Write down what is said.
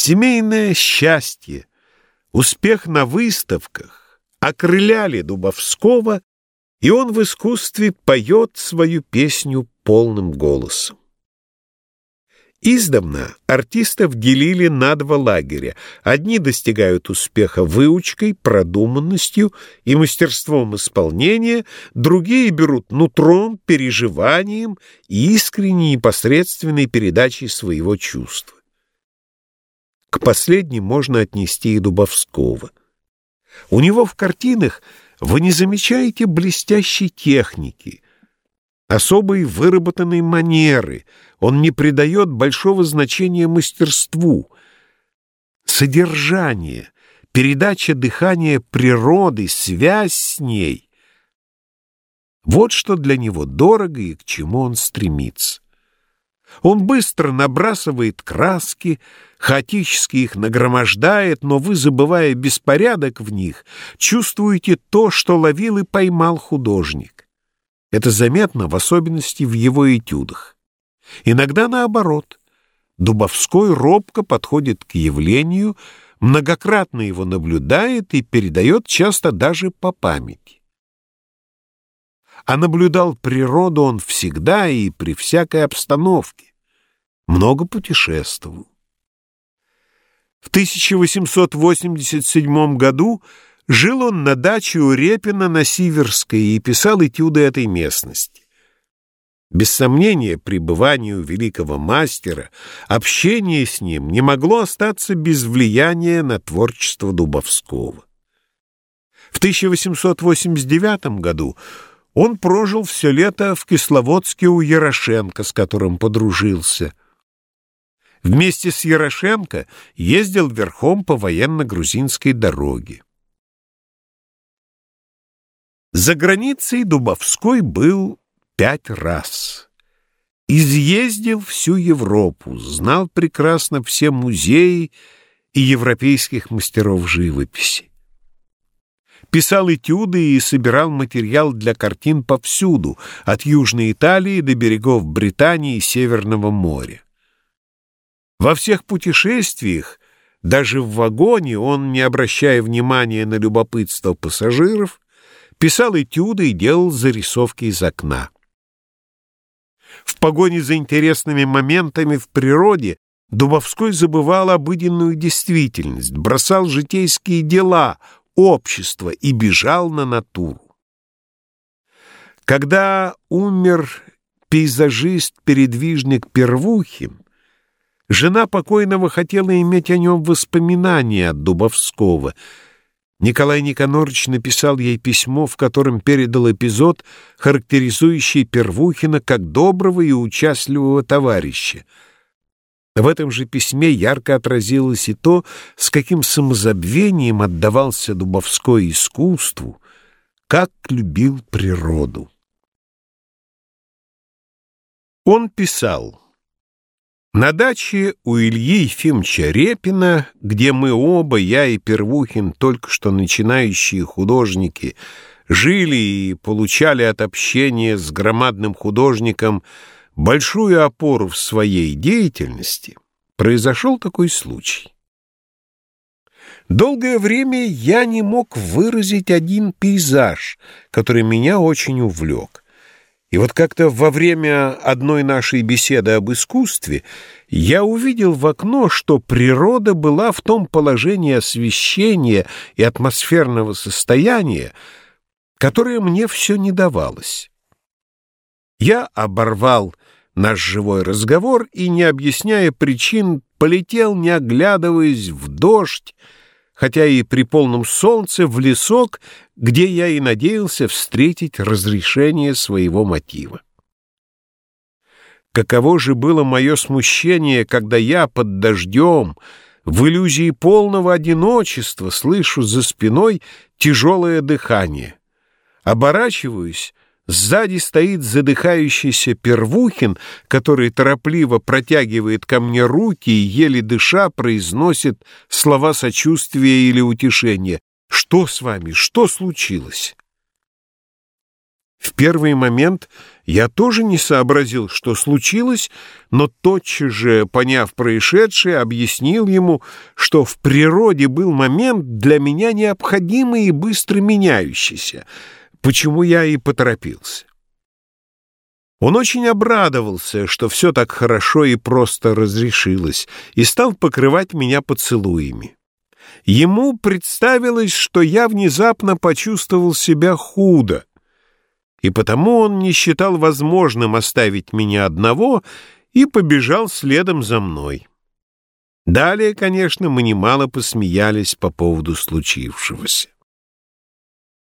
Семейное счастье, успех на выставках окрыляли Дубовского, и он в искусстве поет свою песню полным голосом. Издавна артистов делили на два лагеря. Одни достигают успеха выучкой, продуманностью и мастерством исполнения, другие берут нутром, переживанием и искренней непосредственной передачей своего чувства. К последним можно отнести и Дубовского. У него в картинах вы не замечаете блестящей техники, особой выработанной манеры, он не придает большого значения мастерству. Содержание, передача дыхания природы, связь с ней — вот что для него дорого и к чему он стремится. Он быстро набрасывает краски, хаотически их нагромождает, но вы, забывая беспорядок в них, чувствуете то, что ловил и поймал художник. Это заметно в особенности в его этюдах. Иногда наоборот. Дубовской робко подходит к явлению, многократно его наблюдает и передает часто даже по памяти. А наблюдал природу он всегда и при всякой обстановке. Много путешествовал. В 1887 году жил он на даче у Репина на Сиверской и писал этюды этой местности. Без сомнения, пребывание у великого мастера, общение с ним не могло остаться без влияния на творчество Дубовского. В 1889 году он прожил все лето в Кисловодске у Ярошенко, с которым подружился. Вместе с Ярошенко ездил верхом по военно-грузинской дороге. За границей Дубовской был пять раз. Изъездил всю Европу, знал прекрасно все музеи и европейских мастеров живописи. Писал этюды и собирал материал для картин повсюду, от Южной Италии до берегов Британии и Северного моря. Во всех путешествиях, даже в вагоне, он, не обращая внимания на любопытство пассажиров, писал этюды и делал зарисовки из окна. В погоне за интересными моментами в природе Дубовской забывал обыденную действительность, бросал житейские дела, общество и бежал на натуру. Когда умер пейзажист-передвижник Первухин, жена покойного хотела иметь о нем воспоминания от Дубовского — Николай Никонорович написал ей письмо, в котором передал эпизод, характеризующий Первухина как доброго и участливого товарища. В этом же письме ярко отразилось и то, с каким самозабвением отдавался Дубовской искусству, как любил природу. Он писал на даче у Ильи Ефимовича Репина, где мы оба, я и Первухин, только что начинающие художники, жили и получали от общения с громадным художником большую опору в своей деятельности, произошел такой случай. Долгое время я не мог выразить один пейзаж, который меня очень увлек — и вот как-то во время одной нашей беседы об искусстве я увидел в окно, что природа была в том положении освещения и атмосферного состояния, которое мне все не давалось. Я оборвал наш живой разговор и, не объясняя причин, полетел, не оглядываясь, в дождь, хотя и при полном солнце, в лесок, где я и надеялся встретить разрешение своего мотива. Каково же было мое смущение, когда я под дождем, в иллюзии полного одиночества, слышу за спиной тяжелое дыхание. Оборачиваюсь — Сзади стоит задыхающийся Первухин, который торопливо протягивает ко мне руки и, еле дыша, произносит слова сочувствия или утешения. «Что с вами? Что случилось?» В первый момент Я тоже не сообразил, что случилось, но тотчас же, поняв происшедшее, объяснил ему, что в природе был момент для меня необходимый и быстро меняющийся, почему я и поторопился. Он очень обрадовался, что все так хорошо и просто разрешилось, и стал покрывать меня поцелуями. Ему представилось, что я внезапно почувствовал себя худо, и потому он не считал возможным оставить меня одного и побежал следом за мной. Далее, конечно, мы немало посмеялись по поводу случившегося.